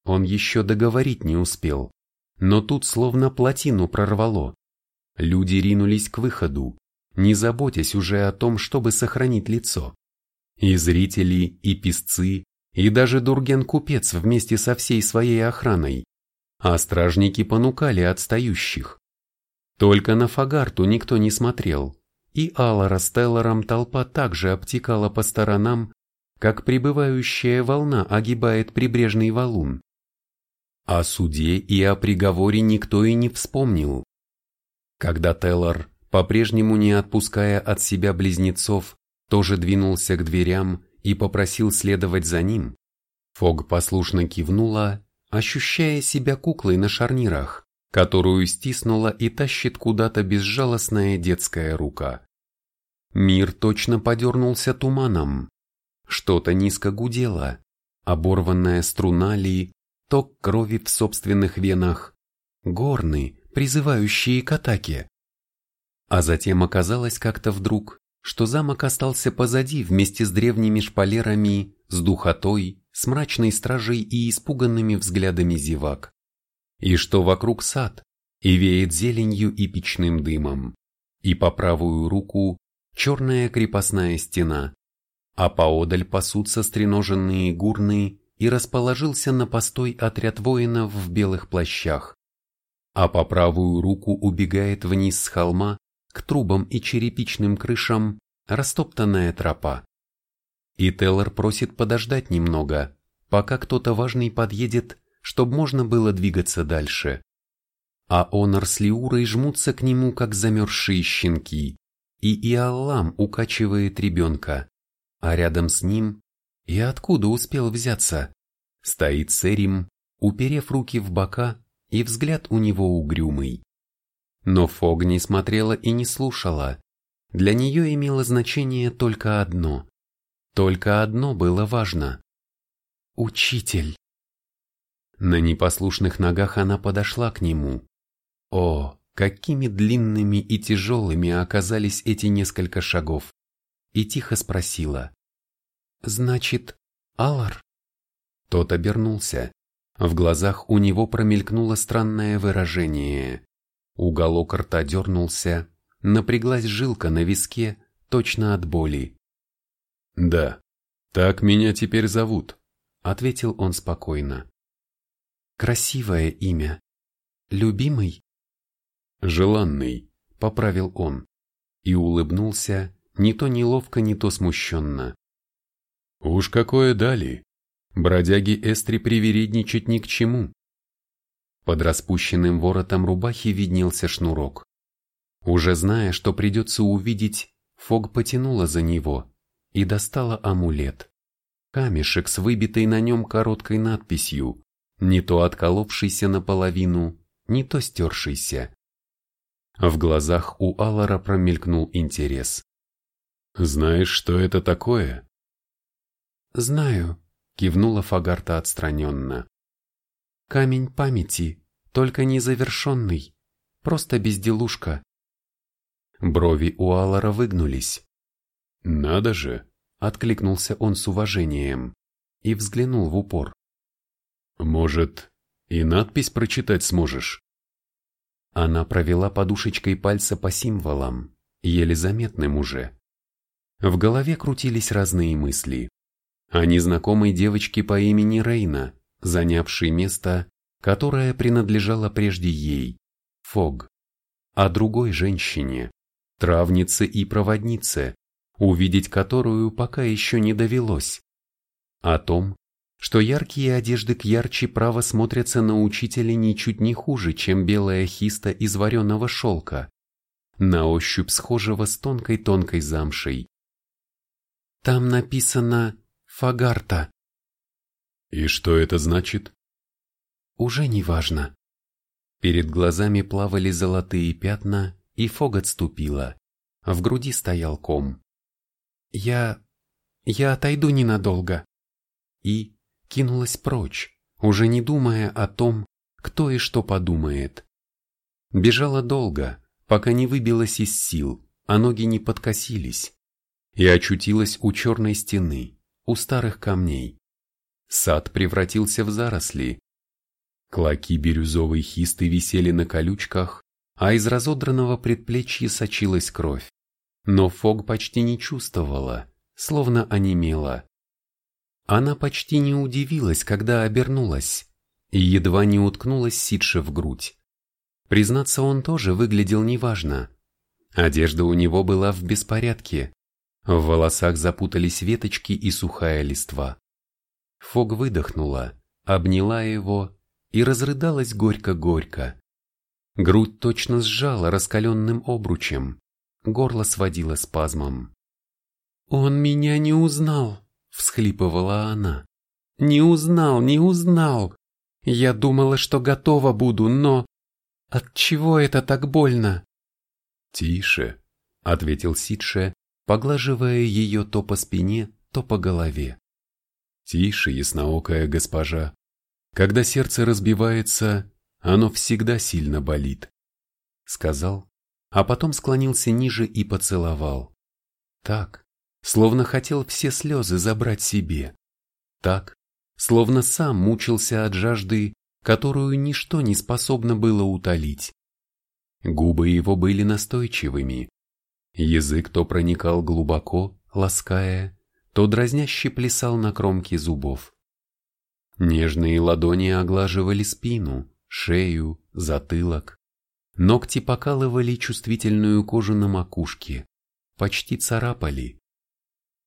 S1: Он еще договорить не успел, но тут словно плотину прорвало. Люди ринулись к выходу, не заботясь уже о том, чтобы сохранить лицо. И зрители, и писцы, и даже Дурген-купец вместе со всей своей охраной. А стражники понукали отстающих. Только на Фагарту никто не смотрел, и Алара с Теллором толпа также обтекала по сторонам, как прибывающая волна огибает прибрежный валун. О суде и о приговоре никто и не вспомнил. Когда Теллор, по-прежнему не отпуская от себя близнецов, тоже двинулся к дверям и попросил следовать за ним, Фог послушно кивнула, ощущая себя куклой на шарнирах, которую стиснула и тащит куда-то безжалостная детская рука. Мир точно подернулся туманом. Что-то низко гудело, оборванная струна ли, ток крови в собственных венах, горны, призывающие к атаке. А затем оказалось как-то вдруг, что замок остался позади вместе с древними шпалерами, с духотой, с мрачной стражей и испуганными взглядами зевак. И что вокруг сад, и веет зеленью и печным дымом, и по правую руку черная крепостная стена, а поодаль пасутся стреноженные гурны и расположился на постой отряд воинов в белых плащах, а по правую руку убегает вниз с холма к трубам и черепичным крышам растоптанная тропа. И Теллор просит подождать немного, пока кто-то важный подъедет, чтобы можно было двигаться дальше. А Онор с Лиурой жмутся к нему, как замерзшие щенки, и Иаллам укачивает ребенка, а рядом с ним, и откуда успел взяться, стоит Серим, уперев руки в бока, и взгляд у него угрюмый. Но Фог не смотрела и не слушала. Для нее имело значение только одно. Только одно было важно. Учитель. На непослушных ногах она подошла к нему. О, какими длинными и тяжелыми оказались эти несколько шагов. И тихо спросила. «Значит, Алар?» Тот обернулся. В глазах у него промелькнуло странное выражение. Уголок рта дернулся, напряглась жилка на виске, точно от боли.
S2: «Да, так меня теперь зовут», — ответил он спокойно.
S1: «Красивое имя. Любимый?»
S2: «Желанный», — поправил он, и улыбнулся, не то неловко, не то смущенно. «Уж какое дали! Бродяги Эстри привередничать ни к чему!»
S1: Под распущенным воротом рубахи виднелся шнурок. Уже зная, что придется увидеть, Фог потянула за него и достала амулет. Камешек с выбитой на нем короткой надписью, не то отколовшийся наполовину, не то стершийся. В глазах у Аллара промелькнул интерес.
S2: «Знаешь, что это такое?»
S1: «Знаю», — кивнула Фагарта отстраненно. Камень памяти, только незавершенный, просто безделушка. Брови у Алара выгнулись.
S2: «Надо же!»
S1: — откликнулся он с уважением и взглянул в упор.
S2: «Может, и надпись прочитать сможешь?»
S1: Она провела подушечкой пальца по символам, еле заметным уже. В голове крутились разные мысли. О незнакомой девочке по имени Рейна, занявший место, которое принадлежало прежде ей, Фог, о другой женщине, травнице и проводнице, увидеть которую пока еще не довелось, о том, что яркие одежды к ярче право смотрятся на учителя ничуть не хуже, чем белая хиста из вареного шелка, на ощупь схожего с тонкой-тонкой замшей. Там написано «Фагарта»,
S2: и что это значит?
S1: Уже не важно. Перед глазами плавали золотые пятна, и Фог отступила. В груди стоял ком. Я... я отойду ненадолго. И кинулась прочь, уже не думая о том, кто и что подумает. Бежала долго, пока не выбилась из сил, а ноги не подкосились, и очутилась у черной стены, у старых камней. Сад превратился в заросли. Клоки бирюзовой хисты висели на колючках, а из разодранного предплечья сочилась кровь. Но Фог почти не чувствовала, словно онемела. Она почти не удивилась, когда обернулась, и едва не уткнулась Сидше в грудь. Признаться, он тоже выглядел неважно. Одежда у него была в беспорядке. В волосах запутались веточки и сухая листва. Фог выдохнула, обняла его и разрыдалась горько-горько. Грудь точно сжала раскаленным обручем, горло сводило спазмом. «Он меня не узнал!» — всхлипывала она. «Не узнал, не узнал! Я думала, что готова буду, но... От чего это так больно?»
S2: «Тише», — ответил Сидше, поглаживая ее то по спине, то по голове. «Тише, ясноокая госпожа. Когда сердце разбивается, оно всегда сильно болит», — сказал, а потом склонился ниже и поцеловал. Так, словно хотел все слезы забрать себе. Так, словно сам мучился от жажды, которую ничто не способно было утолить. Губы его были настойчивыми. Язык то проникал глубоко, лаская, то дразняще плясал на кромке зубов. Нежные ладони оглаживали спину, шею, затылок. Ногти покалывали чувствительную кожу на макушке, почти царапали.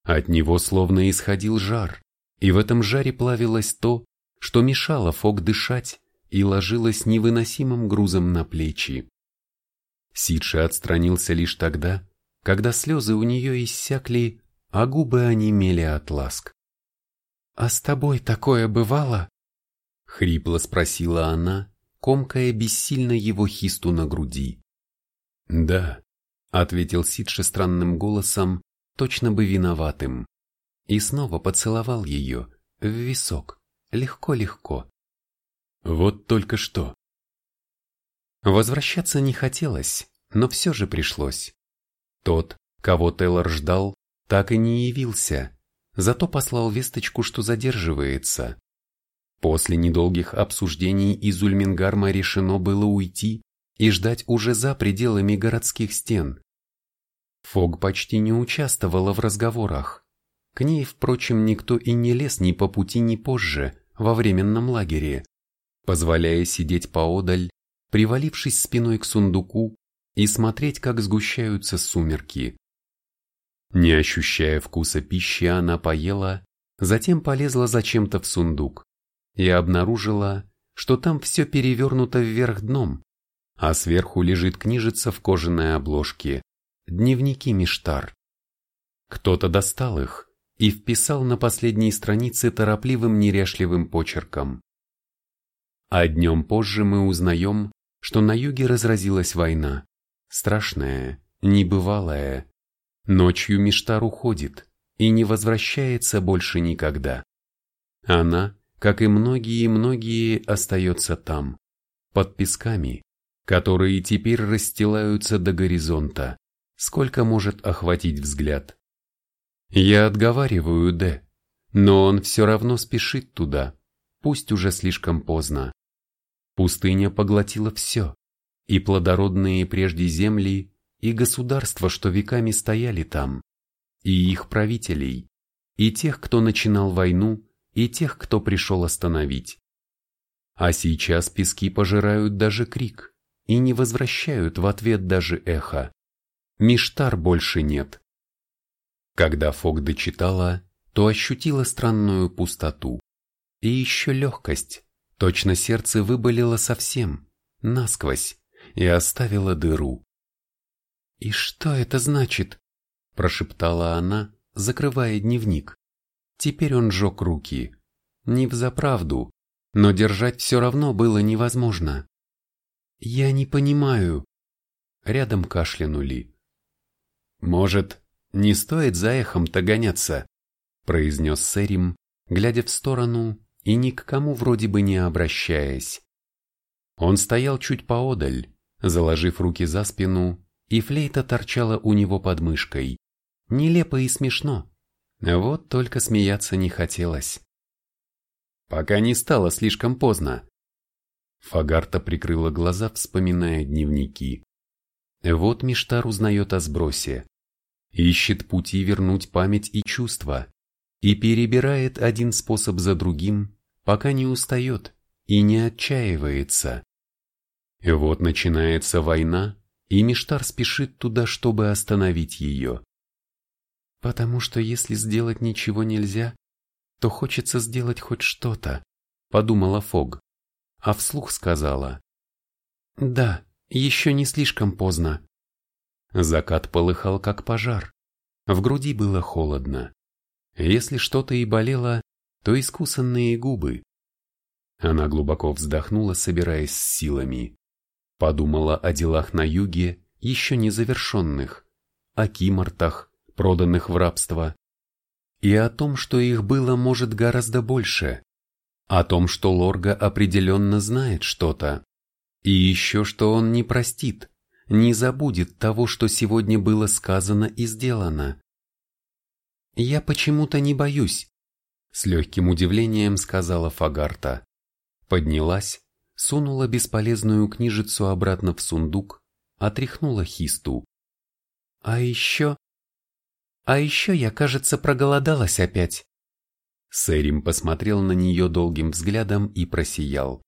S2: От него словно исходил жар, и в этом жаре плавилось то, что мешало Фок дышать и ложилось невыносимым грузом на плечи. Сидши отстранился лишь тогда, когда слезы у нее иссякли, а губы онемели от ласк.
S1: «А с тобой такое бывало?»
S2: — хрипло спросила она, комкая бессильно его хисту на груди. «Да», — ответил Сидше странным голосом, точно бы виноватым, и снова поцеловал ее в висок, легко-легко. Вот только что. Возвращаться не хотелось, но все же пришлось. Тот, кого Тейлор ждал, так и не явился, зато послал весточку, что задерживается. После недолгих обсуждений из Ульмингарма решено было уйти и ждать уже за пределами городских стен. Фог почти не участвовала в разговорах. К ней, впрочем, никто и не лез ни по пути, ни позже, во временном лагере, позволяя сидеть поодаль, привалившись спиной к сундуку и смотреть, как сгущаются сумерки. Не ощущая вкуса пищи, она поела, затем полезла зачем-то в сундук и обнаружила, что там все перевернуто вверх дном, а сверху лежит книжица в кожаной обложке, дневники Миштар. Кто-то достал их и вписал на последней странице торопливым неряшливым почерком. А днем позже мы узнаем, что на юге разразилась война, страшная, небывалая. Ночью Миштар уходит и не возвращается больше никогда. Она, как и многие-многие, остается там, под песками, которые теперь расстилаются до горизонта, сколько может охватить взгляд. Я отговариваю Д, но он все равно спешит туда, пусть уже слишком поздно. Пустыня поглотила все, и плодородные прежде земли, и государства, что веками стояли там, и их правителей, и тех, кто начинал войну, и тех, кто пришел остановить. А сейчас пески пожирают даже крик и не возвращают в ответ даже эхо. Миштар больше нет. Когда Фок дочитала, то ощутила странную пустоту. И еще легкость. Точно сердце выболело совсем, насквозь, и оставило дыру.
S1: «И что это значит?» – прошептала она, закрывая дневник. Теперь он жег руки. Не взаправду, но держать все равно было невозможно. «Я не понимаю». Рядом кашлянули.
S2: «Может, не стоит за эхом-то гоняться?» произнес Сэрим, глядя в сторону и ни к кому вроде бы не обращаясь. Он стоял чуть поодаль, заложив руки за спину, и флейта торчала у него под мышкой. Нелепо и смешно. Вот только смеяться не хотелось. Пока не стало слишком поздно. Фагарта прикрыла глаза, вспоминая дневники. Вот Миштар узнает о сбросе ищет пути вернуть память и чувства, и перебирает один способ за другим, пока не устает и не отчаивается. Вот начинается война, и Миштар спешит туда, чтобы остановить ее.
S1: «Потому что если сделать ничего нельзя, то хочется сделать хоть что-то», — подумала Фог, а вслух сказала. «Да, Еще не слишком поздно. Закат полыхал, как пожар. В груди было холодно. Если что-то и болело, то искусанные губы. Она глубоко вздохнула, собираясь с силами. Подумала о делах на юге, еще не завершенных, о кимортах, проданных в рабство, и о том, что их было может гораздо больше, о том, что Лорга определенно знает что-то, и еще что он не простит, не забудет того, что сегодня было сказано и сделано. «Я почему-то не боюсь», — с легким удивлением сказала Фагарта. Поднялась, сунула бесполезную книжицу обратно в сундук, отряхнула хисту. «А еще...» «А еще я, кажется, проголодалась опять». Сэрим посмотрел на нее долгим взглядом и просиял.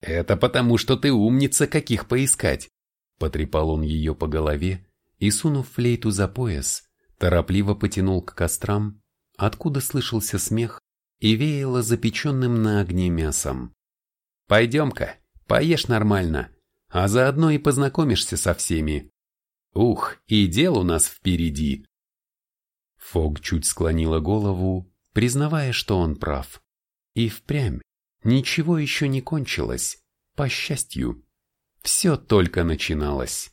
S1: «Это потому, что ты умница, каких поискать!» Потрепал он ее по голове и, сунув флейту за пояс, торопливо потянул к кострам, откуда слышался смех и веяло запеченным на огне мясом. «Пойдем-ка, поешь нормально, а заодно и познакомишься со всеми. Ух, и дел у нас впереди!» Фог чуть склонила голову, признавая, что он прав. И впрямь, ничего еще не кончилось, по счастью. Все только начиналось.